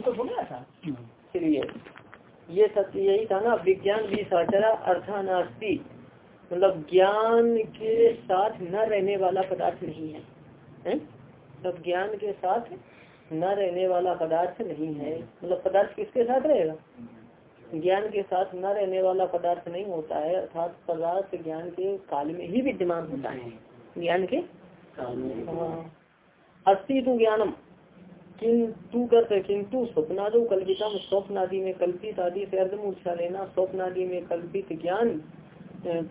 तो हो गया था? चलिए ये सत्य यही था ना विज्ञान भी साचरा अर्थानास्ती। मतलब ज्ञान के साथ न रहने वाला पदार्थ नहीं है, है? मतलब ज्ञान के साथ न रहने वाला पदार्थ नहीं है। मतलब पदार्थ किसके साथ रहेगा? ज्ञान के साथ न रहने वाला पदार्थ नहीं होता है अर्थात पदार्थ ज्ञान के काल में ही विद्यमान होता है। ज्ञान के हाँ। अस्थि तो ज्ञानम। किंतु करते किंतु स्वप्नादो कल्पितम स्वप्न आदि में कल्पित आदि से अर्धमूर्छा लेना स्वप्न आदि में कल्पित ज्ञान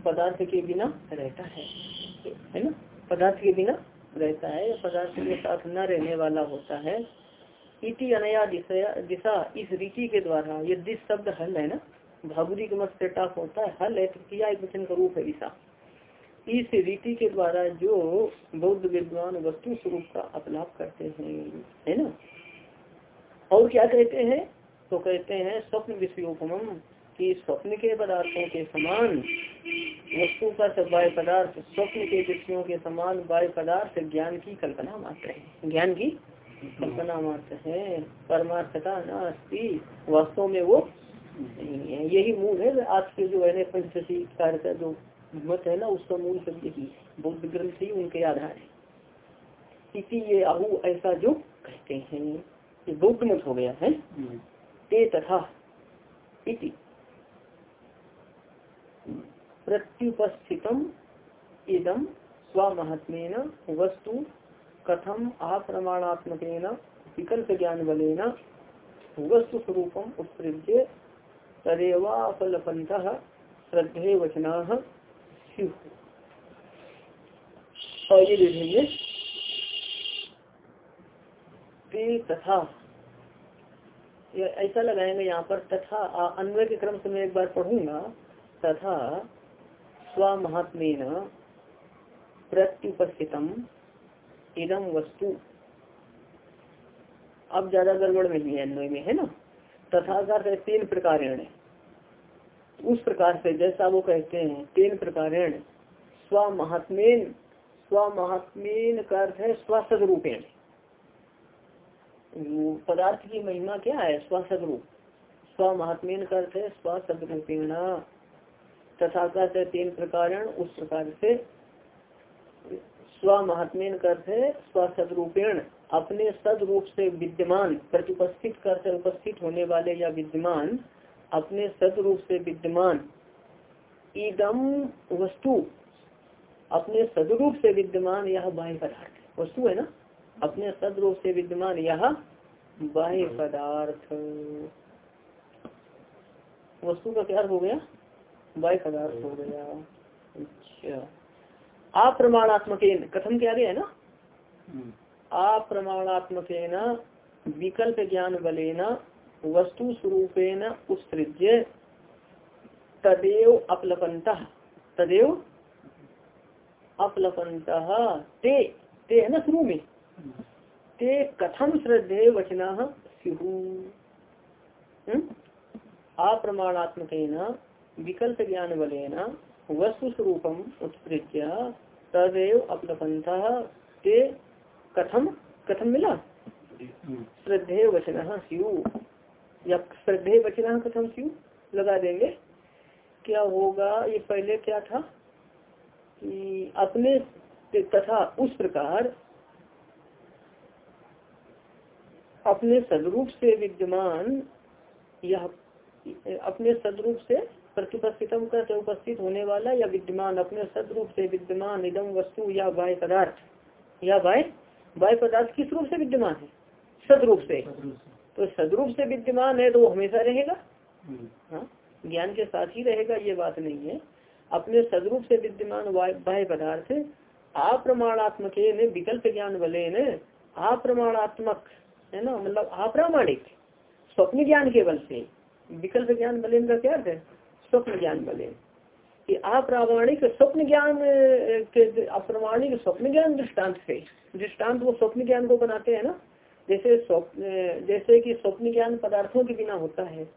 पदार्थ के बिना रहता है। है ना? पदार्थ के बिना रहता है, पदार्थ के साथ न रहने वाला होता है। इति अनया दिशा दिशा, इस रीति के द्वारा ये दिश शब्द हल है ना, भागुरी के मत से टाप होता है, हल है तृतीया एक वचन का रूप है दिशा इस रीति के द्वारा जो बौद्ध विद्वान वस्तु स्वरूप का अपलाप करते हैं, है ना? और क्या कहते हैं? तो कहते हैं स्वप्न विषयोपम कि स्वप्न के पदार्थों के समान, वस्तु का सब बाय पदार्थ, स्वप्न के विषयों के समान बाय पदार्थ ज्ञान की कल्पना मात्र है। ज्ञान की कल्पना मात्र है। परमार्थता न अस्ति वास्तव में वो नहीं है। यही मूल है आज के जो है पंचदशी कार्य का जो मत है ना उसका मूल सब यही बौद्ध ग्रंथ ही उनके आधार है। इसी ये आहू ऐसा जो कहते हैं ये बौद्ध मत हो गया है। ते तथा इति। प्रत्युपस्थितम इदम स्वमहात्मेन वस्तु कथम अप्रमाणात्मक विकल्प ज्ञान बलेन वस्तु स्वरूपम उत्सृज्य तदेवाफलपंत श्रद्धे वचना और ये देखेंगे तथा। ऐसा लगाएँगे यहाँ पर तथा। अन्वय के क्रम से मैं एक बार पढ़ूँगा। तथा स्वमहात्मेन प्रत्युपस्थितम इदम वस्तु। अब ज़्यादा गड़बड़ में है अन्वय में, है ना? तथा तीन प्रकार उस प्रकार से, जैसा वो कहते हैं, तीन प्रकार स्व महात्मेन स्व महात्मेन का अर्थ है पदार्थ की महिमा क्या है? स्वसद रूप स्व महात्मेन का अर्थ रूपेण तथा का तीन प्रकार उस प्रकार से स्व महात्मेन करते स्वसदरूपेण। अपने सद रूप से विद्यमान, प्रतिपस्थित करते उपस्थित होने वाले या विद्यमान अपने सदरूप से विद्यमान इदम वस्तु अपने सदरूप से विद्यमान यह बाह्य पदार्थ वस्तु है ना? अपने सदरूप से विद्यमान यह बाह्य पदार्थ। वस्तु का क्या हो गया? बाह्य पदार्थ हो गया। अच्छा। अप्रमाणात्मक कथम क्या गया है ना? हम्म। अप्रमाणात्मक विकल्प ज्ञान बलेन वस्तु स्वरूपेण उत्सृज्य तदेव अपलपंत तदेव अपलपंत ते ते है ना शुरू में ते कथम श्रद्धे वचना? अप्रमाणात्मक विकल्प ज्ञान बलेन वस्तु स्वरूपम उत्सृज्य तदेव अपलपंथ ते कथम कथम मिला? श्रद्धे वचन स्यु। या श्रद्धे वचन कथम स्यु लगा देंगे? क्या होगा? ये पहले क्या था? कि अपने तथा उस प्रकार अपने सदरूप से विद्यमान यह अपने सदरूप से प्रतिपस्थितम करते उपस्थित होने वाला या विद्यमान अपने सदरूप से विद्यमान इदम वस्तु या वाय पदार्थ। या वाय वाय पदार्थ किस रूप से विद्यमान है? सदरूप से। तो सदरूप से विद्यमान है तो वो हमेशा रहेगा? हाँ? ज्ञान के साथ ही रहेगा ये बात नहीं है। अपने सदरूप से विद्यमान बाह्य पदार्थ अप्रमाणात्मक विकल्प ज्ञान बले ने अप्रमाणात्मक है ना? मतलब अप्रामाणिक स्वप्न ज्ञान के बल से। विकल्प ज्ञान बलेन का क्या है? स्वप्न ज्ञान बले कि अप्रामाणिक स्वप्न ज्ञान के अप्रमाणिक स्वप्न ज्ञान दृष्टांत से। दृष्टांत वो स्वप्न ज्ञान को बनाते हैं ना? जैसे जैसे कि स्वप्न ज्ञान पदार्थों के बिना होता है,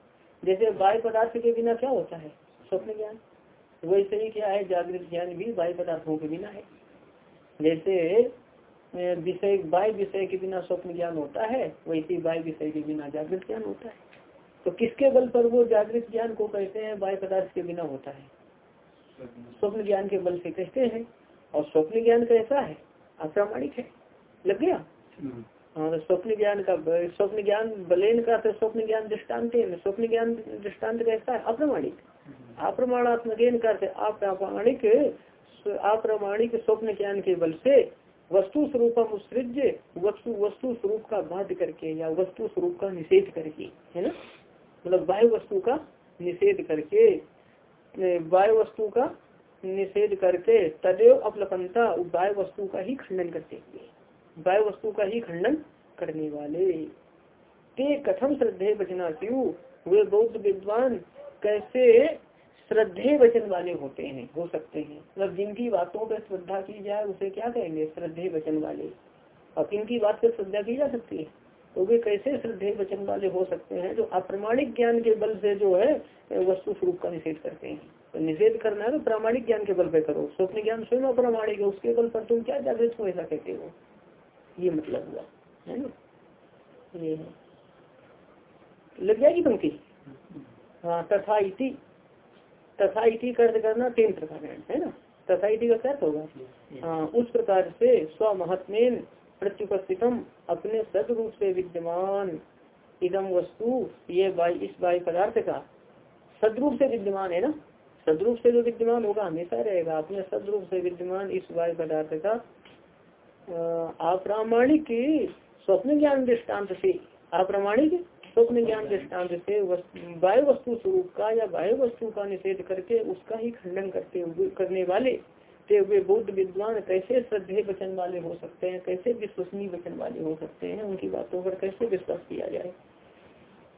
जैसे वायु पदार्थ के बिना क्या होता है? स्वप्न ज्ञान। वैसे ही क्या है, जागृत ज्ञान भी वायु पदार्थों के बिना है। जैसे विषय बाय विषय के बिना स्वप्न ज्ञान होता है, वैसे ही बाय विषय के बिना जागृत ज्ञान होता है। तो किसके बल पर वो जागृत ज्ञान को कहते हैं बाय पदार्थ के बिना होता है? स्वप्न ज्ञान के बल से कहते हैं। और स्वप्न ज्ञान कैसा है? अप्रामाणिक है। लग गया? हाँ तो स्वप्न ज्ञान का स्वप्न ज्ञान बलेन का तो स्वप्न ज्ञान दृष्टांत स्वप्न ज्ञान दृष्टांत कैसा है? अप्रमाणिक। अप्रमाणात्मक का अप्रामाणिक अप्रमाणिक स्वप्न ज्ञान के बल से वस्तु स्वरूपम उत्सृज्य, वस्तु वस्तु स्वरूप का बाध करके या वस्तु स्वरूप का निषेध करके, है ना? मतलब बाह्य वस्तु का निषेध करके बाह्य वस्तु का निषेध करके तदेव अपलपनता बाह्य वस्तु का ही खंडन करते हुए बाह्य वस्तु का ही खंडन करने वाले। ते कथम श्रद्धे बचना वे बौद्ध विद्वान कैसे श्रद्धे वचन वाले होते हैं, हो सकते हैं। मतलब जिनकी बातों पर श्रद्धा की जाए, उसे क्या कहेंगे? श्रद्धे वचन वाले। और किनकी बात पर श्रद्धा की जा सकती है। तो वे कैसे श्रद्धे वचन वाले हो सकते हैं? जो अप्रमाणिक ज्ञान के बल से जो है, वस्तु स्वरूप का निषेध करते हैं। तो निषेध करना है तो प्रामाणिक ज्ञान के बल पर करो। स्वप्न ज्ञान स्वयं अप्रामाणिक है, उसके बल पर तुम क्या जागृत को ऐसा कहते हो? ये मतलब हुआ, है ना? ये लग जाएगी पंक्ति हाँ तथा इति तथा इति कर्ज करना तीन प्रकार है ना? तथा इति का क्या होगा? हाँ उस प्रकार से स्व स्वमहत्मेन प्रत्युपस्थितम अपने सदरूप से विद्यमान इदम वस्तु, ये बाई, इस बाई पदार्थ का। सदरूप से विद्यमान है ना? सदरूप से जो विद्यमान होगा, हमेशा रहेगा। अपने सदरूप से विद्यमान इस वाय पदार्थ का अप्रामाणिक स्वप्न ज्ञान दृष्टांत से अप्रामाणिक स्वप्न ज्ञान दृष्टांत से वायु वस्तु स्वरूप का या वायु वस्तु का निषेध करके उसका ही खंडन करते करने वाले, ते बौद्ध विद्वान कैसे श्रद्धे वचन वाले हो सकते हैं, कैसे विश्वसनीय वचन वाले हो सकते हैं, उनकी बातों पर कैसे विश्वास किया जाए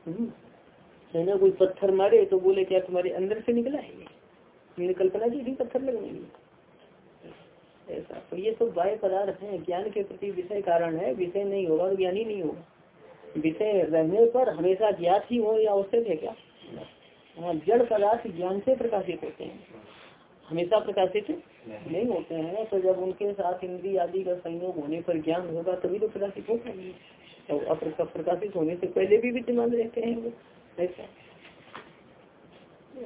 हम्म। है ना, कोई पत्थर मारे तो बोले क्या तुम्हारे अंदर से निकला है कल्पना की थी पत्थर लगने की ऐसा। तो ये सब बाह्य पदार्थ है। ज्ञान के प्रति विषय कारण है। विषय नहीं होगा तो ज्ञान नहीं होगा। विषय रहने पर हमेशा ज्ञात ही हो या आवश्यक है क्या? हाँ जड़ पदार्थ ज्ञान से प्रकाशित होते हैं। हमेशा प्रकाशित नहीं होते हैं। तो जब उनके साथ इंद्री आदि का संयोग होने पर ज्ञान होगा, तभी तो प्रकाशित होता है। तो प्रकाशित होने से पहले भी विद्यमान रहते हैं वो। ऐसा।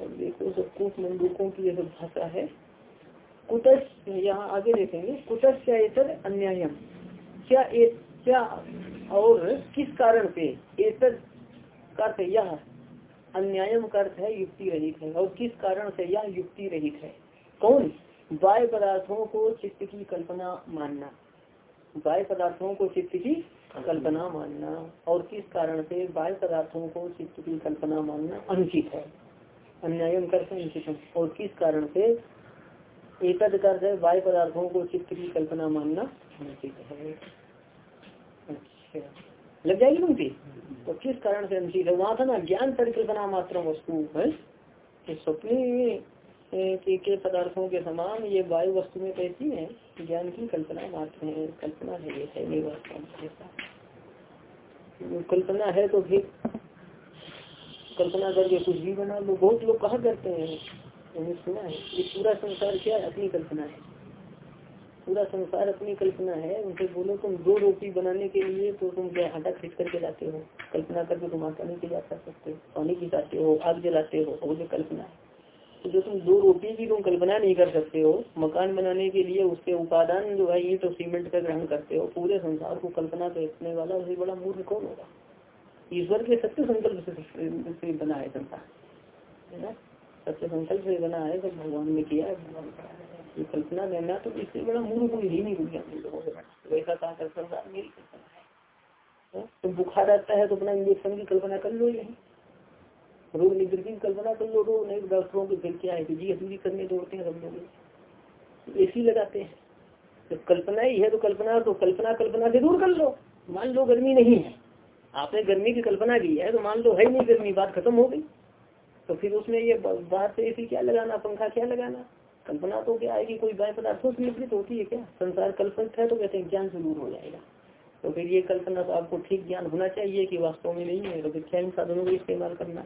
देखो, सब कुछ मंडूकों की यह भाषा है। कुटस यहाँ आगे देखेंगे कुटस क्या एतर अन्यायम। क्या ए, क्या और किस कारण पे? एतद अर्थ यह अन्यायम अर्थ है युक्ति रहित है। और किस कारण से यह युक्ति रहित है? कौन? बाय पदार्थों को चित्त की कल्पना मानना। बाय पदार्थों को चित्त की कल्पना मानना। और किस कारण से बाय पदार्थों को चित्त की कल्पना मानना अनुचित है? अन्यायम करते अनुचित और किस कारण से एकद कर है वायु पदार्थों को चित्त की कल्पना मानना अनुचित है। अच्छा। लग जाएगी उनकी तो किस कारण से अनुचित है? वहाँ था ना ज्ञान परिकल्पना मात्र वस्तु है। स्वप्न के, के पदार्थों के समान ये वायु वस्तु में कैसी है ज्ञान की कल्पना मात्र है कल्पना है ये है वास्तव कल्पना है तो फिर कल्पना करके कुछ भी बना लो। बहुत लोग कहा करते हैं मैंने सुना है? ये पूरा संसार क्या है? अपनी कल्पना है। पूरा संसार अपनी कल्पना है। उनसे बोलो, तुम दो रोटी बनाने के लिए तो तुम क्या आटा खरीद करके लाते हो? कल्पना करके तुम आटा नहीं जा सकते। हो पानी खिलाते हो, आग जलाते हो और जो कल्पना है। तो जो तुम दो रोटी की तुम कल्पना नहीं कर सकते हो, मकान बनाने के लिए उसके उपादान जो है ये तो सीमेंट का ग्रहण करते हो, पूरे संसार को कल्पना करने वाला उससे बड़ा मूर्ख कौन होगा? ईश्वर के सत्य संकल्प से बना है संसार। है ना? सबसे संकल्प से बना है तो भगवान ने किया है, भगवान ये कल्पना लेना तो इससे बड़ा मूल कोई ही नहीं दुनिया वैसा कहा कर संसार मेरी है। हाँ? तो बुखार आता है तो अपना इंजेक्शन की कल्पना कर लो यही। रोग निवृत्ति की कल्पना कर लो, रोग नहीं, डॉक्टरों के फिर क्या है कि जी अभी करने दौड़ते हैं सब लोग। एसी लगाते हैं। तो कल्पना ही है तो कल्पना तो कल्पना कल्पना से दूर कर लो। मान लो गर्मी नहीं है। आपने गर्मी की कल्पना की है तो मान लो है नहीं गर्मी, बात खत्म हो गई। तो फिर उसमें ये बाहर से ऐसी क्या लगाना, पंखा क्या लगाना? कल्पना तो क्या कि कोई बाय पदार्थों से निवृत्त होती है क्या? संसार कल्पित है तो कहते हैं ज्ञान दूर हो जाएगा। तो फिर ये कल्पना तो आपको ठीक ज्ञान होना चाहिए कि वास्तव में नहीं है तो फिर क्या इन साधनों का इस्तेमाल करना?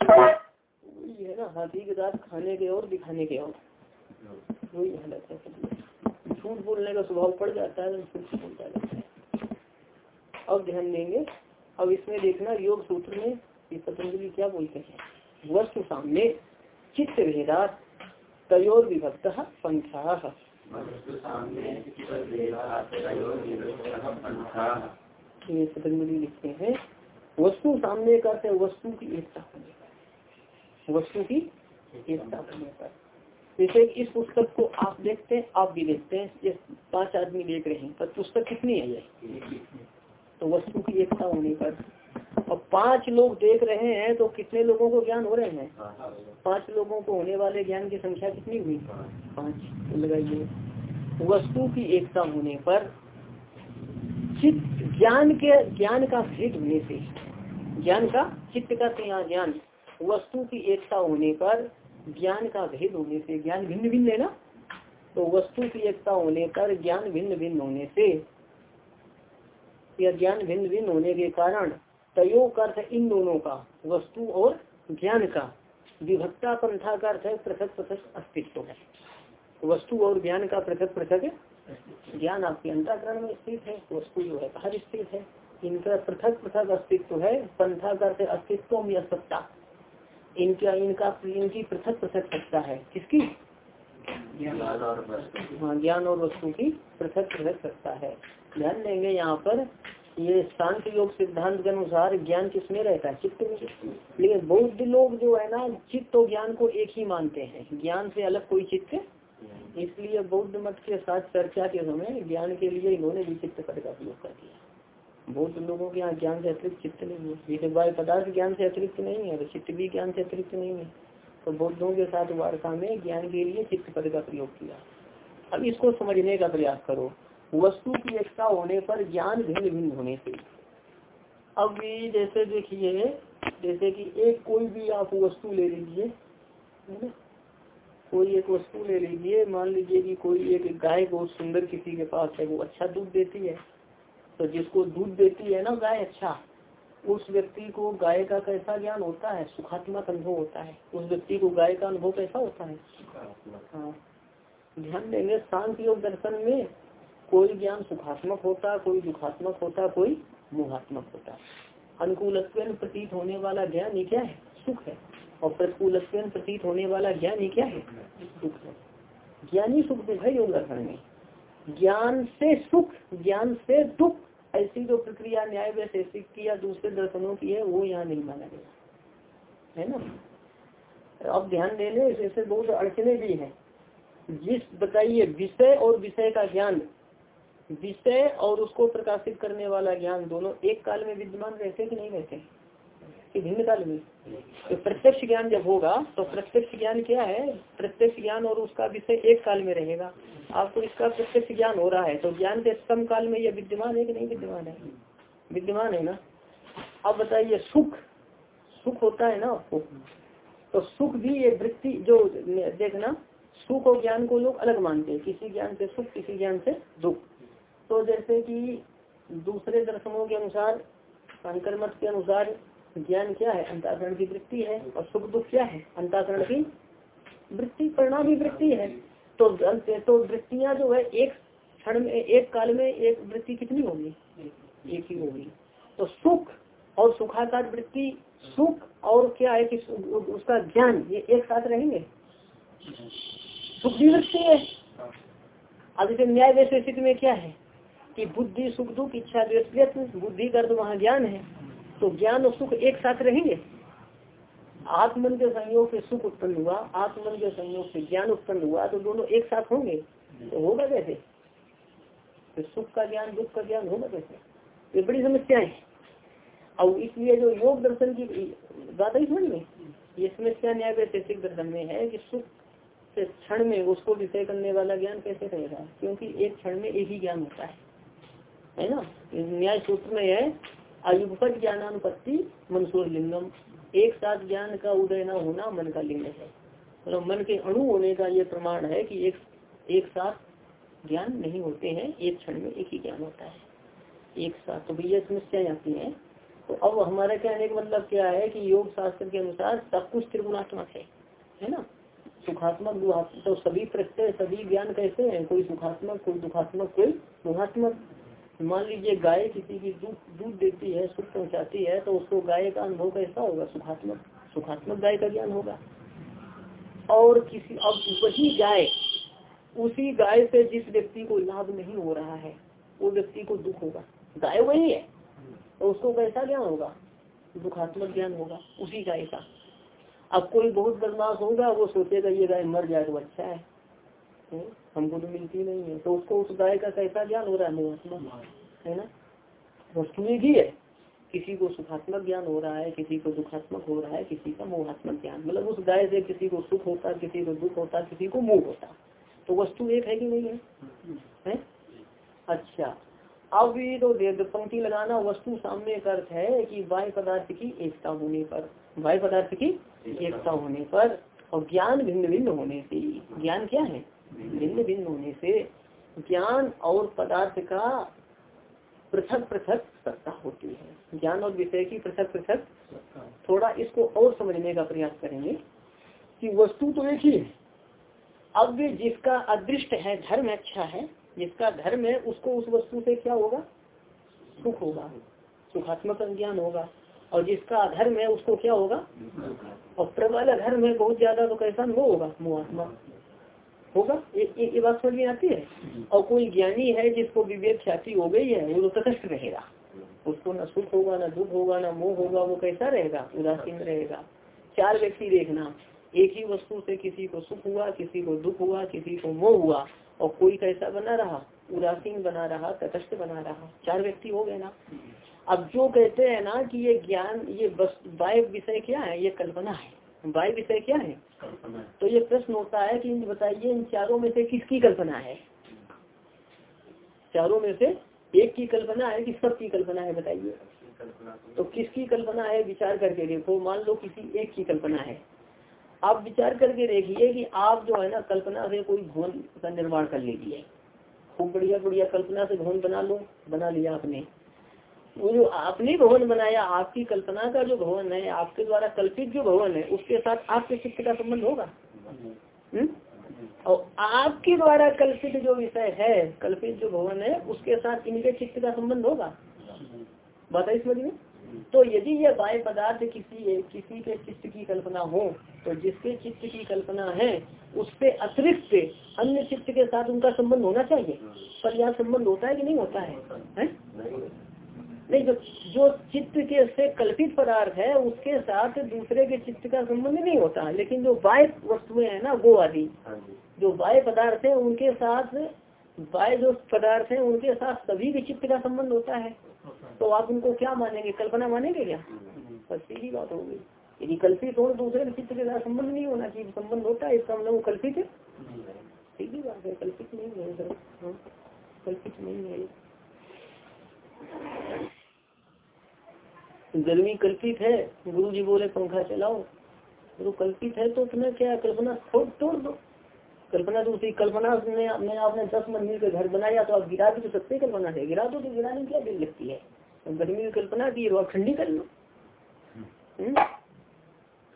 वही है ना, हाथी के दांत खाने के और दिखाने के और। वही हालत है झूठ बोलने का स्वभाव पड़ जाता है तो झूठ बोलता जाता है। अब ध्यान देंगे। अब इसमें देखना योग सूत्र में पतंजलि क्या बोलते हैं? वस्तु सामने चित्त भेदा तयोर विभक्त पंथा लिखते हैं, वस्तु सामने करते वस्तु की एकता होने वस्तु की एकता होने पर जैसे इस पुस्तक को आप देखते हैं, आप भी देखते हैं, ये पाँच आदमी देख रहे हैं, पर पुस्तक कितनी है ये? तो वस्तु की एकता होने पर और पाँच लोग देख रहे हैं तो कितने लोगों को ज्ञान हो रहे हैं? पाँच लोगों को होने वाले ज्ञान की संख्या कितनी हुई? पाँच। तो लगाइए। वस्तु की एकता होने पर चित्त ज्ञान के, ज्ञान का भेद होने से, ज्ञान का, चित्त का यहाँ ज्ञान, वस्तु की एकता होने पर ज्ञान का भेद होने से, ज्ञान भिन्न भिन्न है ना? तो वस्तु की एकता होने पर ज्ञान भिन्न भिन्न होने से, या ज्ञान भिन्न भिन्न होने के कारण तयो का अर्थ इन दोनों का वस्तु और ज्ञान का। विभक्ता पंथा का अर्थ है पृथक पृथक अस्तित्व है। वस्तु और ज्ञान का पृथक पृथक ज्ञान आपके अंतकरण में स्थित है वस्तु जो है बाहर स्थित है। इनका पृथक पृथक अस्तित्व है पंथा का अर्थ अस्तित्व या सत्ता इनका इनका इनकी पृथक पृथक सत्ता है। किसकी? हाँ ज्ञान और वस्तु की पृथक पृथक सत्ता है। ध्यान देंगे यहाँ पर ये शांत योग सिद्धांत के अनुसार ज्ञान किसमें रहता है? चित्त में। लेकिन बौद्ध लोग जो है ना, चित्त और ज्ञान को एक ही मानते हैं। ज्ञान से अलग कोई चित्त इसलिए बौद्ध मत के साथ चर्चा के समय ज्ञान के लिए इन्होंने भी चित्त पद का प्रयोग कर दिया। बौद्ध लोगों के यहाँ ज्ञान से अतिरिक्त चित्त नहीं है। जैसे वायु पदार्थ ज्ञान से अतिरिक्त नहीं है तो चित्त भी ज्ञान से अतिरिक्त नहीं है। तो बौद्धों के साथ वार्ता में ज्ञान के लिए चित्त पद का प्रयोग किया। अब इसको समझने का प्रयास करो। वस्तु की एकता होने पर ज्ञान भिन्न भिन्न होने से। अब भी जैसे देखिए जैसे कि एक कोई भी आप वस्तु ले लीजिए कोई एक वस्तु ले लीजिए मान लीजिए कि कोई एक गाय बहुत सुंदर किसी के पास है वो अच्छा दूध देती है तो जिसको दूध देती है ना गाय अच्छा उस व्यक्ति को गाय का कैसा ज्ञान होता है? सुखात्मक अनुभव होता है। उस व्यक्ति को गाय का अनुभव कैसा होता है? हाँ। ध्यान देंगे शांति योग दर्शन में कोई ज्ञान सुखात्मक होता, कोई दुखात्मक होता, कोई मुहात्मक होता। अनुकूल प्रतीत होने वाला ज्ञान ही क्या है? सुख है। और प्रतिकूल प्रतीत होने वाला ज्ञान ही क्या है? सुख है। ज्ञानी सुख दुख है योग दर्शन में। ज्ञान से सुख, ज्ञान से दुख, ऐसी जो प्रक्रिया न्याय वैशेषिक की या दूसरे दर्शनों की है, वो यहाँ नहीं माना गया। है ना? अब ध्यान देने ऐसे बहुत अड़चने भी हैं। जिस बताइए विषय और विषय का ज्ञान विषय और उसको प्रकाशित करने वाला ज्ञान दोनों एक काल में विद्यमान रहते कि नहीं रहते कि भिन्न काल में। तो प्रत्यक्ष ज्ञान जब होगा तो प्रत्यक्ष ज्ञान क्या है? प्रत्यक्ष ज्ञान और उसका विषय एक काल में रहेगा। आपको इसका प्रत्यक्ष ज्ञान हो रहा है तो ज्ञान के सम काल में यह विद्यमान है कि नहीं विद्यमान है? विद्यमान है ना? अब बताइए, सुख। सुख होता है ना आपको? तो सुख भी ये वृत्ति, जो देखना, सुख और ज्ञान को लोग अलग मानते हैं। किसी ज्ञान से सुख, किसी ज्ञान से दुख। तो जैसे कि दूसरे दर्शनों के अनुसार शंकर मत के अनुसार ज्ञान क्या है? अंताकरण की वृत्ति है और सुख दुख क्या है? अंताकरण की वृत्ति, परिणाम ही वृत्ति है। तो तो वृत्तियाँ जो है, एक क्षण में, एक काल में एक वृत्ति कितनी होगी? एक ही होगी। तो सुख और सुखाकार वृत्ति, सुख और क्या है कि उसका ज्ञान, ये एक साथ रहेंगे? सुख भी वृत्ति है। अब जैसे न्याय वैशेषिक में क्या है? कि बुद्धि, सुख, दुख, इच्छा बुद्धि कर तो वहाँ ज्ञान है तो ज्ञान और सुख एक साथ रहेंगे। आत्मन के संयोग से सुख उत्पन्न हुआ, आत्मन के संयोग से ज्ञान उत्पन्न हुआ तो दोनों एक साथ होंगे तो होगा कैसे? तो सुख का ज्ञान, दुख का ज्ञान होगा कैसे? ये बड़ी समस्या है। और इसलिए जो योग दर्शन की बात है समझ में ये समस्या न्याय वैशेषिक दर्शन में है कि सुख से क्षण में उसको विषय करने वाला ज्ञान कैसे रहेगा? क्योंकि एक क्षण में एक ही ज्ञान होता है। है ना? न्याय सूत्र में है अयुगपत ज्ञानानुपत्ति, मनसूर लिंगम। एक साथ ज्ञान का उदय न होना मन का लिंग है। मतलब मन के अणु होने का ये प्रमाण है कि एक एक साथ ज्ञान नहीं होते हैं, एक क्षण में एक ही ज्ञान होता है। एक साथ तो भैया समस्याएँ आती हैं। तो अब हमारा कहने का मतलब क्या है कि योग शास्त्र के अनुसार सब कुछ त्रिगुणात्मक है है ना? सुखात्मक दुखात्मक तो सभी प्रत्यय, सभी ज्ञान कैसे हैं? कोई सुखात्मक, कोई दुखात्मक कोई दुखात्मक मान लीजिए गाय किसी की दूध दूध देती है, सुख पहुँचाती है तो उसको गाय का अनुभव कैसा होगा? सुखात्मक सुखात्मक गाय का ज्ञान होगा। और किसी, अब वही गाय, उसी गाय से जिस व्यक्ति को लाभ नहीं हो रहा है, वो व्यक्ति को दुख होगा। गाय वही है। तो उसको कैसा ज्ञान होगा? दुखात्मक ज्ञान होगा, उसी गाय का। अब कोई बहुत बदमाश होगा, वो सोचेगा, ये गाय मर जाए तो अच्छा है। हमको तो मिलती नहीं है। तो उसको उस गाय का कैसा ज्ञान हो रहा है? मोहात्मा है ना? वस्तु ही है। किसी को सुखात्मक ज्ञान हो रहा है किसी को दुखात्मक हो रहा है किसी का मोहात्मक ज्ञान। मतलब उस गाय से किसी को सुख होता किसी को दुख होता किसी को मोह होता। तो वस्तु एक है कि नहीं है, है? अच्छा। अब ये तो पंक्ति लगाना वस्तु सामने का अर्थ है कि वाय पदार्थ की एकता होने पर। वाय पदार्थ की एकता। होने पर और ज्ञान भिन्न भिन्न होने से। ज्ञान क्या है? भिन्न भिन्न होने से ज्ञान और पदार्थ का पृथक पृथक सत्ता होती है। ज्ञान और विषय की पृथक पृथक थोड़ा इसको और समझने का प्रयास करेंगे कि वस्तु तो एक ही है। अब जिसका अदृष्ट है धर्म अच्छा है जिसका धर्म है उसको उस वस्तु से क्या होगा? सुख होगा सुखात्मक ज्ञान होगा। और जिसका अधर्म है उसको क्या होगा। और प्रबल अधर्म है बहुत ज़्यादा तो कैसा? मोह होगा मोहात्मा। होगा? ये ये बात समझ में आती है? और कोई ज्ञानी है जिसको विवेक ख्याति हो गई है वो तो तटस्थ रहेगा। उसको न सुख होगा न दुख होगा न मोह होगा वो कैसा रहेगा? उदासीन रहेगा। चार व्यक्ति देखना। एक ही वस्तु से किसी को सुख हुआ किसी को दुख हुआ किसी को मोह हुआ और कोई कैसा बना रहा? उदासीन बना रहा तटस्थ बना रहा। चार व्यक्ति हो गए ना। अब जो कहते हैं ना कि ये ज्ञान ये वाय विषय क्या है? ये कल्पना है। वाय विषय क्या है। ये प्रश्न होता है कि बताइए, इन चारों में से किसकी कल्पना है? चारों में से एक की कल्पना है कि सब की कल्पना है, बताइए। तो किसकी कल्पना है? विचार करके देखो, मान लो किसी एक की कल्पना है। आप विचार करके देखिए कि आप जो है ना, कल्पना से कोई भवन का निर्माण कर लीजिए। खूब बढ़िया बढ़िया कल्पना से भवन बना लो, बना लिया आपने। वो जो आपने भवन बनाया, आपकी कल्पना का जो भवन है, आपके द्वारा कल्पित जो भवन है, उसके साथ आपके चित्त का संबंध होगा। हम्म? और आपके द्वारा कल्पित जो विषय है कल्पित जो भवन है उसके साथ इनके चित्त का संबंध होगा? बताइए समझ में। तो यदि यह बाह्य पदार्थ किसी किसी के चित्त की कल्पना हो तो जिसके चित्त की कल्पना है उससे अतिरिक्त अन्य चित्त के साथ उनका संबंध होना चाहिए? पर यह संबंध होता है कि नहीं होता है, है? नहीं जो जो चित्त के से कल्पित पदार्थ है उसके साथ दूसरे के चित्त का संबंध नहीं होता। है लेकिन जो बाह्य वस्तुएँ है ना वो आदि जो। बाह्य पदार्थ है उनके साथ बाह्य जो पदार्थ है उनके साथ सभी के चित्त का संबंध होता है। तो आप उनको क्या मानेंगे? कल्पना मानेंगे क्या? बस यही बात होगी यदि कल्पित हो दूसरे के चित्त के साथ संबंध नहीं होना चाहिए। संबंध होता है इसका मतलब वो कल्पित है। ठीक ही बात है कल्पित नहीं है हाँ, कल्पित नहीं है। गर्मी कल्पित है गुरु जी बोले पंखा चलाओ। तो कल्पित है तो तुम्हें क्या कल्पना छोड़ तोड़ दो। कल्पना तो उसी कल्पना मैं आपने दस मंदिर के घर बनाया तो आप गिरा भी तो सकते कल्पना है गिरा दो तो गिराने क्या दिल लगती है? तो गर्मी की कल्पना की तो आप ठंडी कर लो। हम्म?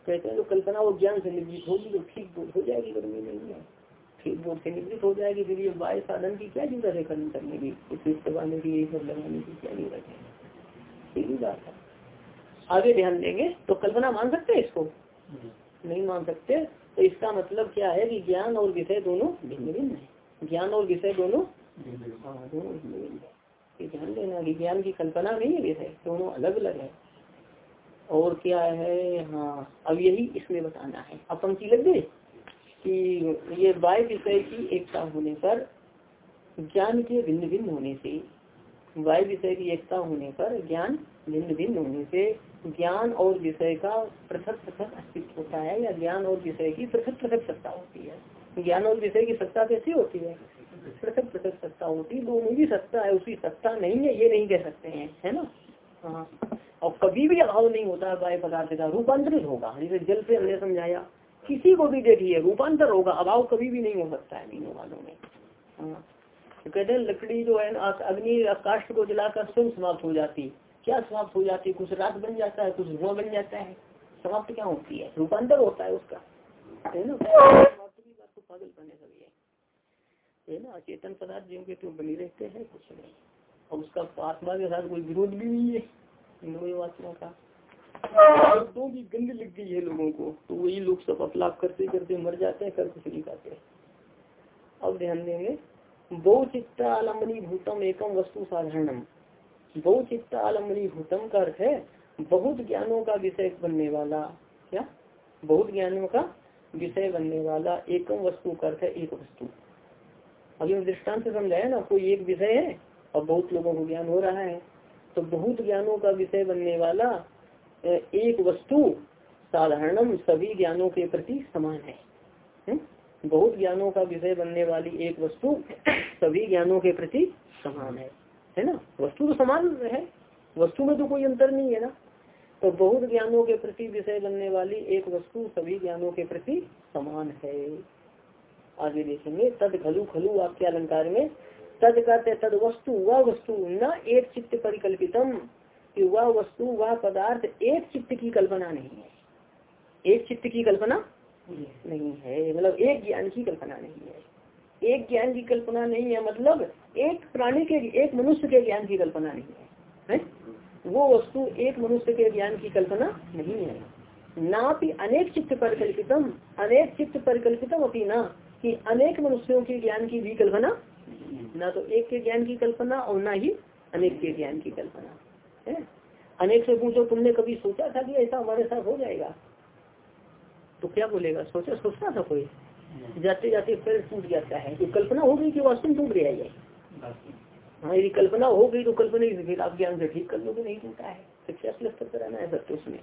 कहते हैं तो कल्पना वो ज्ञान से निवृत्त होगी तो ठीक हो जाएगी गर्मी नहीं है ठीक बोध से निवृत्त हो जाएगी फिर ये वाय साधन की क्या ज़रूरत है कर्म करने की? उपयुक्त लगाने की यही सब लगाने की क्या ज़रूरत है? ठीक ही बात है। आगे ध्यान देंगे। तो कल्पना मान सकते हैं इसको? नहीं मान सकते। तो इसका मतलब क्या है कि ज्ञान और विषय दोनों भिन्न भिन्न है ज्ञान और विषय दोनों हाँ दोनों भिन्न भिन्न है ध्यान देना कि ज्ञान की कल्पना नहीं है विषय दोनों अलग अलग है। और क्या है? हाँ अब यही इसमें बताना है। अब पंक्ति लग गई कि ये बाय विषय की एकता होने पर ज्ञान के भिन्न भिन्न होने से वाय विषय की एकता होने पर ज्ञान भिन्न भिन्न होने से ज्ञान और विषय का पृथक पृथक अस्तित्व होता है या ज्ञान और विषय की पृथक पृथक सत्ता होती है। ज्ञान और विषय की सत्ता कैसी होती है? पृथक पृथक सत्ता होती है। दोनों की सत्ता है उसकी सत्ता नहीं है, ये नहीं कह सकते हैं, है ना? हाँ। और कभी भी अभाव नहीं होता गाय पदार्थ का रूपांतरित होगा। जैसे जल से हमने समझाया, किसी को भी देखिए, रूपांतर होगा, अभाव कभी भी नहीं हो सकता है तीनों वालों में। हाँ। तो कहते हैं, लकड़ी जो है अग्नि काष्ट को जलाकर स्वयं समाप्त हो जाती। क्या समाप्त हो जाती? है कुछ रात बन जाता है, कुछ धुआँ बन जाता है। समाप्त क्या होती है? रूपांतर होता है उसका। है ना? पागल है सब ये है ना? अचेतन पदार्थ जो के तो बनी रहते हैं, कुछ नहीं। और उसका आत्मा के साथ कोई विरोध भी नहीं है आत्मा का। तो भी गंद लग गई है लोगों को। तो वही लोग सब अपलाप करते करते मर जाते हैं, कर कुछ नहीं पाते। अब ध्यान देंगे बहु आलम्बनी भूतम एकम वस्तु साधारणम। बहु चित्ता आलम्बनी भूतम का अर्थ है, बहुत ज्ञानों का विषय बनने वाला, क्या? बहुत ज्ञानों का विषय बनने वाला एकम वस्तु का अर्थ है एक वस्तु। अभी दृष्टांत से समझाया ना, कोई एक विषय है और बहुत लोगों को ज्ञान हो रहा है तो बहुत ज्ञानों का विषय बनने वाला एक वस्तु साधारणम सभी ज्ञानों के प्रति समान हुँ? बहुत ज्ञानों का विषय बनने वाली एक वस्तु सभी ज्ञानों के प्रति समान है। है ना? वस्तु तो समान है। वस्तु में तो कोई अंतर नहीं है ना? तो बहुत ज्ञानों के प्रति विषय बनने वाली एक वस्तु सभी ज्ञानों के प्रति समान है। आगे देखेंगे, तद खलु खलु वाक्य अलंकार में, तद कहते तद वस्तु, वह वस्तु, न एक चित्त परिकल्पितम, कि वह वस्तु, वह पदार्थ एक चित्त की कल्पना नहीं है। एक चित्त की कल्पना नहीं है मतलब एक ज्ञान की कल्पना नहीं है। एक ज्ञान की कल्पना नहीं है मतलब एक प्राणी के, एक मनुष्य के ज्ञान की कल्पना नहीं है? वो वस्तु एक मनुष्य के ज्ञान की कल्पना नहीं है। ना भी अनेक चित्त परिकल्पितम, अनेक चित्त परिकल्पितम अपनी ना, कि अनेक मनुष्यों के ज्ञान की भी कल्पना ना तो एक के ज्ञान की कल्पना और ना ही अनेक के ज्ञान की कल्पना, है? अनेक से पूछो, तुमने कभी सोचा था कि ऐसा हमारे साथ हो जाएगा? तो क्या बोलेगा? सोचा सोचता था कोई। जाते जाते फिर टूट जाता है। तो कल्पना हो गई कि वास्तव में टूट गया ये हाँ। यदि कल्पना हो गई तो कल्पना ही फिर आप ज्ञान से ठीक कर लो नहीं टूटा है। शिक्षा प्लस करते रहना है सत्य उसमें?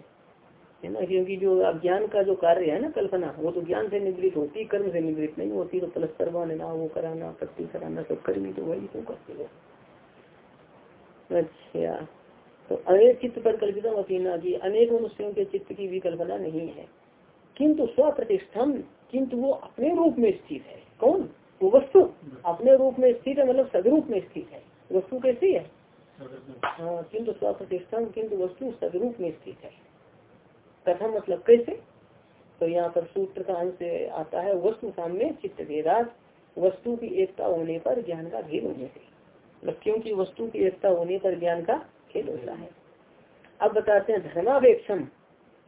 है ना, क्योंकि जो अज्ञान का जो कार्य है ना कल्पना, वो तो ज्ञान से निवृत्त होती, कर्म से निवृत्त नहीं होती तो प्लस्तर करवाना वो कराना पत्ती कराना, सब करेंगे तो वही क्यों करते हो? अच्छा तो अनेक चित्त पर कल्पित अपीना की अनेक मनुष्यों के चित्त की भी कल्पना नहीं है। किंतु स्वप्रतिष्ठम, किंतु वो अपने रूप में स्थित है। कौन? वो वस्तु। अपने रूप में स्थित है मतलब सदरूप में स्थित है। वस्तु कैसी है? हाँ किंतु स्वप्रतिष्ठम, किंतु वस्तु सदरूप में स्थित है। कथा मतलब कैसे? तो यहाँ पर सूत्र का अंश आता है, वस्तु सामने चित्त भेदात। वस्तु की एकता होने पर ज्ञान का भेद होने से। मतलब क्योंकि वस्तु की एकता होने पर ज्ञान का खेल होता है। अब बताते हैं धर्मावेक्षम।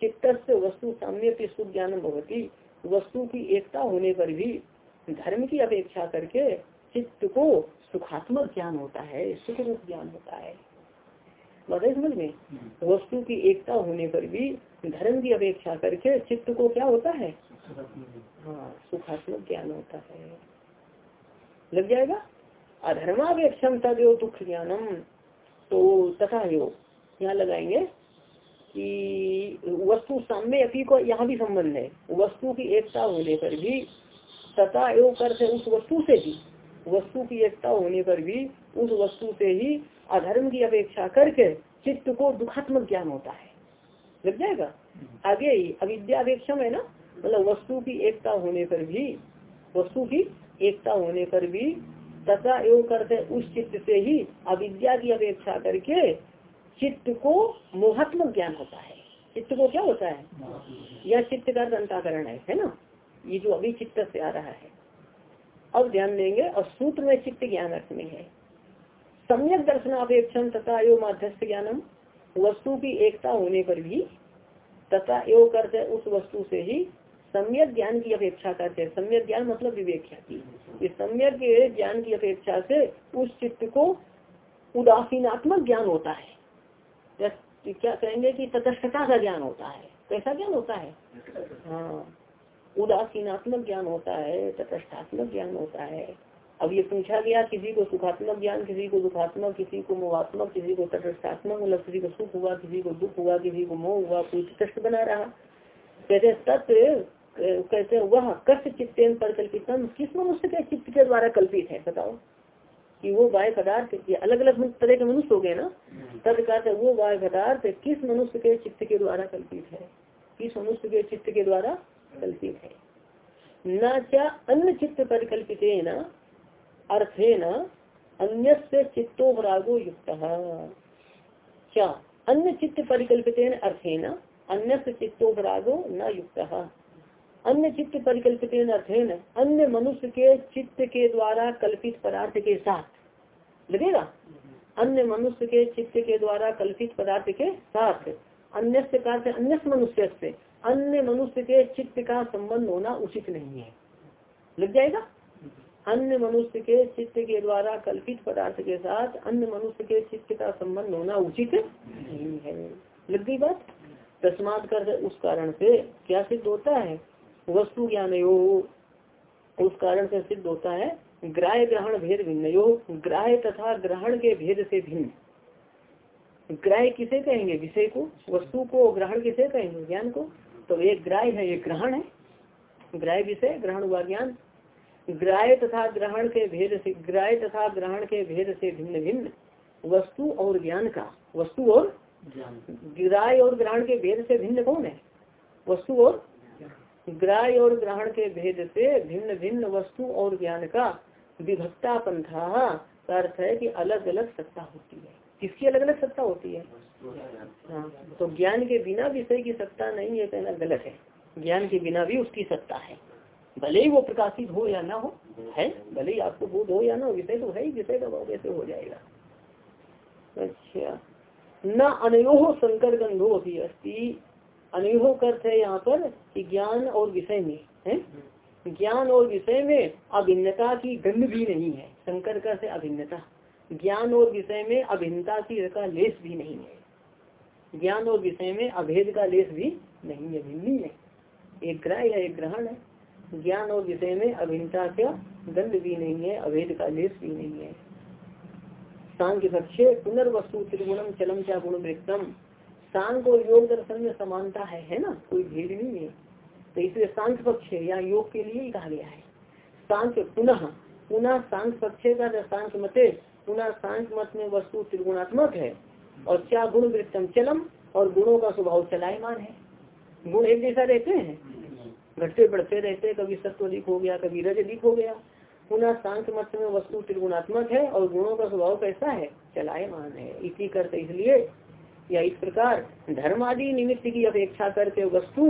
चित्त से वस्तु साम्य सुख ज्ञान भवती। वस्तु की एकता होने पर भी धर्म की अपेक्षा करके चित्त को सुखात्मक ज्ञान होता है सुख रूप ज्ञान होता है। बताए समझ में? वस्तु की एकता होने पर भी धर्म की अपेक्षा करके चित्त को क्या होता है? हाँ सुखात्मक ज्ञान होता है। लग जाएगा? अधर्मावेक्षम तदेव दुख ज्ञानम। तो तथा योग यहाँ लगाएँगे। कि वस्तु साम्य अपी को यहाँ भी संबंध है। वस्तु की एकता होने पर भी तथा एवं करते उस वस्तु से भी, वस्तु की एकता होने पर भी उस वस्तु से ही अधर्म की अपेक्षा करके चित्त को दुखात्मक ज्ञान होता है। लग जाएगा? आगे ही अविद्यापेक्षम है ना? मतलब वस्तु की एकता होने पर भी, वस्तु की एकता होने पर भी तथा एवं करते उस चित्त से ही अविद्या की अपेक्षा करके चित्त को मोहात्मक ज्ञान होता है। चित्त को क्या होता है? यह चित्त का अंताकरण है है ना? ये जो अभी चित्त से आ रहा है। अब ध्यान देंगे, और सूत्र में चित्त ज्ञान अर्थ में है। सम्यक दर्शनापेक्षण तथा एवं मध्यस्थ ज्ञानम, वस्तु की एकता होने पर भी तथा एवं करते उस वस्तु से ही सम्यक ज्ञान की अपेक्षा करते हैं। सम्यक ज्ञान मतलब विवेक ख्याति सम्यक ज्ञान की अपेक्षा से उस चित्त को उदासीनात्मक ज्ञान होता है। क्या कहेंगे कि तटस्थता का ज्ञान होता है। कैसा ज्ञान होता है? हाँ। उदासीनात्मक ज्ञान होता है, तटस्थात्मक ज्ञान होता है। अब ये पूछा गया, किसी को सुखात्मक ज्ञान, किसी को दुखात्मक, किसी को मोहात्मक, किसी को तटस्थात्मक मतलब किसी को सुख हुआ, किसी को दुख हुआ, किसी को मोह हुआ, कोई तटस्थ बना रहा। कहते, तत्व, कहते, वह कष्ट चित्तेन पर कल्पितम किस मनुष्य के चित्त के द्वारा कल्पित है, बताओ। कि वो वाय पदार्थ ये अलग अलग तरह के मनुष्य हो गए ना तद कहते वो वाय पदार्थ किस मनुष्य के चित्त के द्वारा कल्पित है? किस मनुष्य के चित्त के द्वारा कल्पित है? न क्या अन्य चित्त परिकल्पित न, अर्थे न अन्य से चित्तो रागो युक्त। क्या अन्य चित्त परिकल्पित अर्थे न अन्य से चित्तो रागो न युक्त। अन्य चित्त परिकल्पित अर्थेन, अन्य मनुष्य के चित्त के द्वारा कल्पित पदार्थ के साथ। लगेगा? अन्य मनुष्य के चित्त के द्वारा कल्पित पदार्थ के साथ। अन्य से अन्य मनुष्य से अन्य मनुष्य के चित्त का संबंध होना उचित नहीं है। लग जाएगा? अन्य मनुष्य के चित्त के द्वारा कल्पित पदार्थ के साथ अन्य मनुष्य के चित्त का संबंध होना उचित नहीं है। लग गई बात? तस्मात कर उस कारण से क्या सिद्ध होता है? वस्तु ज्ञान यो उस कारण से सिद्ध होता है ग्राह्य ग्रहण भेद भिन्न यो ग्राह्य तथा ग्रहण के भेद से भिन्न। ग्राह्य किसे कहेंगे? विषय को? वस्तु को ग्रहण किसे कहेंगे? ज्ञान को? तो एक ग्राह्य है एक ग्रहण है। ग्राह्य विषय ग्रहण हुआ ज्ञान। ग्राह्य तथा ग्रहण के भेद से ग्राह्य तथा ग्रहण के भेद से भिन्न भिन्न। वस्तु और ज्ञान का। वस्तु और ग्राह्य और ग्रहण के भेद से भिन्न कौन है? वस्तु और ग्राह्य और ग्रहण के भेद से भिन्न भिन्न वस्तु और ज्ञान का विभक्ता पंथा का अर्थ है कि अलग अलग सत्ता होती है। किसकी अलग अलग सत्ता होती है? हाँ तो ज्ञान के बिना विषय की सत्ता नहीं है कहना गलत है। ज्ञान के बिना भी उसकी सत्ता है। भले ही वो प्रकाशित हो या ना हो, है? भले ही आपको बोध हो या ना हो, विषय तो है ही, विषय का भाव कैसे हो जाएगा? अच्छा। न अनयो संकर गंधो भी अस्थि अनयो अर्थ है यहाँ पर कि ज्ञान और विषय में, है? ज्ञान और विषय में अभिन्नता की गंध भी नहीं है शंकर का से अभिन्नता। ज्ञान और विषय में अभिन्नता की का लेस भी नहीं है। ज्ञान और विषय में अभेद का लेस भी नहीं है, भिन्नी है एक ग्रह या एक ग्रहण है। ज्ञान और विषय में अभिन्नता का गंध भी नहीं है, अभेद का लेस भी नहीं है। सांख्य पक्षे, पुनर्वस्तु त्रिगुणम चलम क्या गुण वृत्तम सांख और योग दर्शन में समानता है है ना? कोई भेद नहीं है। तो इसलिए सांख्य पक्ष या योग के लिए ही कहा गया है। सांख्य पुनः पुनः सांख्य पक्ष का सांख्य मते पुनः सांख्य मत में वस्तु त्रिगुणात्मक है, और क्या गुण वृत्तम चलम, और गुणों का स्वभाव चलायमान है। गुण एक जैसा रहते हैं। घटते बढ़ते रहते हैं, कभी सत्व अधिक हो गया, कभी रज अधिक हो गया। पुनः सांख्य मत में वस्तु त्रिगुणात्मक है, और गुणों का स्वभाव कैसा है? चलायमान है। इसी करते इसलिए या इस प्रकार धर्मादि निमित्त की अपेक्षा करके वस्तु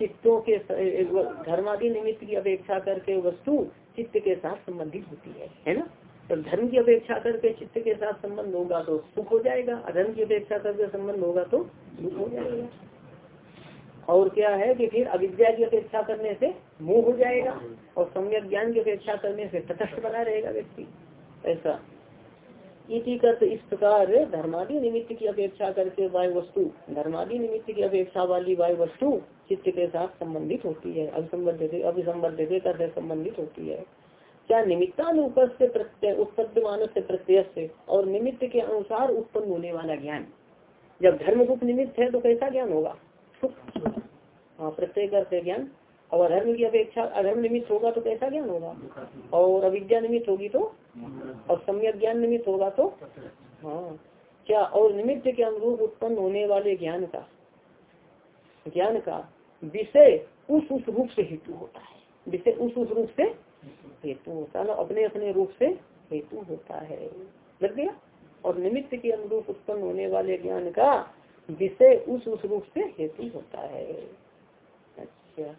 चित्तों के धर्म आदि निमित्त की अपेक्षा करके वस्तु चित्त के साथ संबंधित होती है है ना? तो धर्म की अपेक्षा करके चित्त के साथ संबंध होगा तो सुख हो जाएगा, अधर्म की अपेक्षा करके संबंध होगा तो दुख हो जाएगा। और क्या है कि फिर अविद्या की अपेक्षा करने से मुँह हो जाएगा और सम्यक ज्ञान की अपेक्षा करने से तटस्थ बना रहेगा व्यक्ति। ऐसा कर इस प्रकार धर्मादि निमित्त की अपेक्षा करके वायु वस्तु, धर्मादि निमित्त की अपेक्षा वाली वायु वस्तु चित्त के साथ संबंधित होती है अभिसंबद्ध अभिसंबद्ध कर संबंधित होती है। क्या निमित्तानुपस्थ प्रत्यय उत्पत्ति मानस से प्रत्यय से और निमित्त के अनुसार उत्पन्न होने वाला ज्ञान? जब धर्म रूप निमित्त है तो कैसा ज्ञान होगा? हाँ प्रत्यय करते ज्ञान। और अधर्म की अपेक्षा, अधर्म निमित्त होगा तो कैसा ज्ञान होगा? और अविद्या निमित्त होगी तो? और सम्यक ज्ञान निमित्त होगा तो? हाँ। क्या और निमित्त के अनुरूप उत्पन्न होने वाले ज्ञान का? ज्ञान का विषय उस उस रूप से हेतु होता है। विषय उस उस रूप से हेतु होता है। अपने अपने रूप से हेतु होता है। लग गया? और निमित्त के अनुरूप उत्पन्न होने वाले ज्ञान का विषय उस उस रूप से हेतु होता है। अच्छा।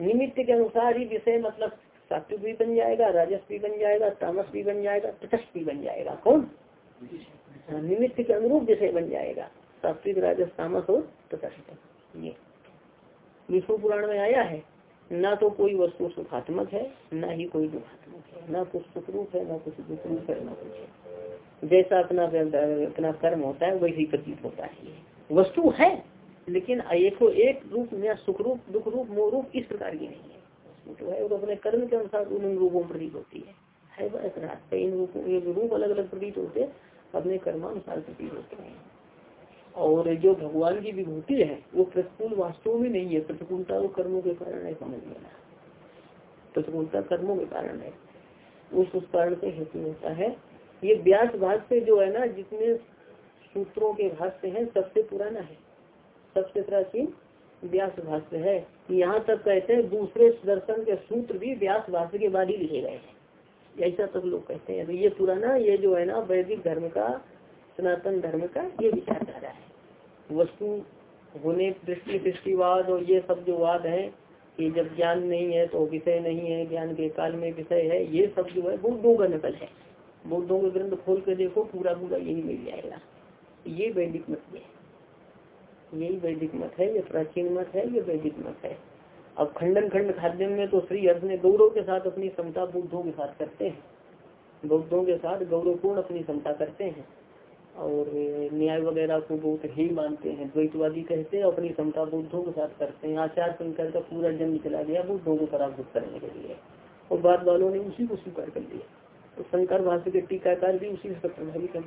निमित्त के अनुसार ही विषय मतलब सात्विक भी बन जाएगा राजस भी बन जाएगा तामस भी बन जाएगा तटस्थ भी बन जाएगा। कौन? निमित्त के अनुरूप विषय बन जाएगा। सात्विक राजस तामस और तटस्थ। ये। विष्णु पुराण में आया है ना तो कोई वस्तु सुखात्मक है ना ही कोई दुखात्मक है। ना कुछ सुख रूप है ना कुछ दुख रूप है ना कुछ जैसा अपना अपना कर्म होता है वैसे प्रतीत होता है वस्तु है। लेकिन एक एक रूप में सुख रूप, दुख रूप, मोह रूप इस प्रकार की नहीं है। तो है तो अपने कर्म के अनुसार उन रूपों प्रतीत होती है। है बस इन रूपों, ये रूप अलग अलग प्रतीत होते अपने कर्मानुसार प्रतीत होते हैं। और जो भगवान की विभूति है, वो प्रतिकूल वास्तव में नहीं है। प्रतिकूलता वो कर्मों के कारण है, समझ लेना। प्रतिकूलता कर्मों के कारण है। उस उस कारण से हेतु होता है। ये व्यास से जो है ना जितने सूत्रों के भाष्य है, सबसे पुराना है। सबसे प्राचीन व्यास भाष्य है यहाँ तक कहते हैं, दूसरे दर्शन के सूत्र भी व्यास भाष्य के बाद ही लिखे गए हैं। ऐसा तक लोग कहते हैं। तो ये पुराना, ये जो है ना, वैदिक धर्म का, सनातन धर्म का ये विचारधारा है। वस्तु, होने, दृष्टि, दृष्टिवाद और ये सब जो वाद है कि जब ज्ञान नहीं है तो विषय नहीं है, ज्ञान के काल में विषय है, ये सब जो है बुद्धों का नकल है। बुद्धों के ग्रंथ खोल के देखो पूरा पूरा यही मिल जाएगा। ये वैदिक मत है। यही वैदिक मत है, ये प्राचीन मत है, ये वैदिक मत है। अब खंडन खंड खाद्य में तो श्री अर्थ ने गौरव के साथ अपनी क्षमता बुद्धों के साथ करते हैं। बौद्धों के साथ गौरवपूर्ण अपनी क्षमता करते हैं। और न्याय वगैरह को बहुत ही मानते हैं, द्वैतवादी कहते हैं, अपनी क्षमता बुद्धों के साथ करते हैं। आचार शंकर का पूरा जन्म चला गया, बुद्धों को पराभूत करने के लिए। और बाद वालों ने उसी को स्वीकार कर लिया। तो शंकर भाष्य के टीकाकार भी उसी से प्रभावित कर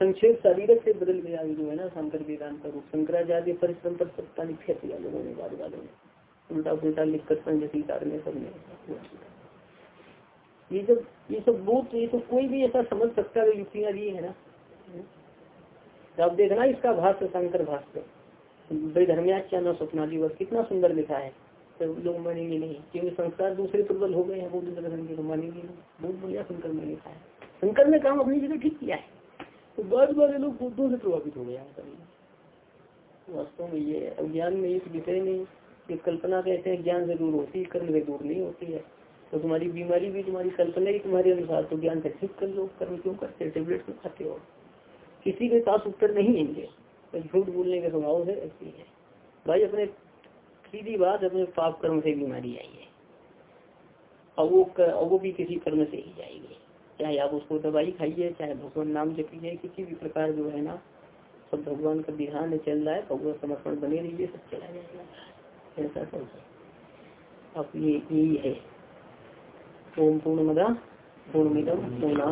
संक्षेप शारीरक से बदल गया जो है ना शंकर वेदांत का रूप। शंकराचार्य परिश्रम पर सत्ता लिखे दिया लोगों ने बाद वालों ने। उल्टा पुलटा लिख कर संजती ने सबने। ये सब ये सब बहुत ये तो कोई भी ऐसा समझ सकता है युक्तियाँ दी है ना। तो आप देखना इसका भाष्य, शंकर भाष्य। वैधर्म्याच्या न स्वप्ना दिवस, कितना सुंदर लिखा है। तो लोग मानेंगे नहीं, क्योंकि संस्कार दूसरे प्रबल हो गए हैं बौद्ध दर्शन के तो मानेंगे नहीं। बहुत बढ़िया शंकर में लिखा है। शंकर ने काम अपनी जगह ठीक किया है। तो बाद वाले लोग बुद्धों से प्रभावित हो गया वास्तव में ये अज्ञान में एक विषय नहीं ये कल्पना कहते हैं ज्ञान से दूर होती है, कर्म से दूर नहीं होती है। तो तुम्हारी बीमारी भी, तुम्हारी कल्पना ही तुम्हारे अनुसार तो ज्ञान से ठीक कर लो। कर्म क्यों करते टेबलेट क्यों खाते हो? किसी के पास उत्तर नहीं है तो झूठ बोलने के स्वभाव से ऐसी है भाई, अपने सीधी बात, अपने पाप कर्म से बीमारी आई है। और वो और वो भी किसी कर्म से ही जाएगी। चाहे आप उसको दवाई खाइए, चाहे भगवान नाम जपिए, किसी भी प्रकार जो है ना, सब भगवान का विधान चल रहा है, भगवान समर्पण बने रहिए, सब चला जाएगा। ऐसा सब अब ये यही है। ओम पूर्ण मदा पूर्णमिदम पूर्णा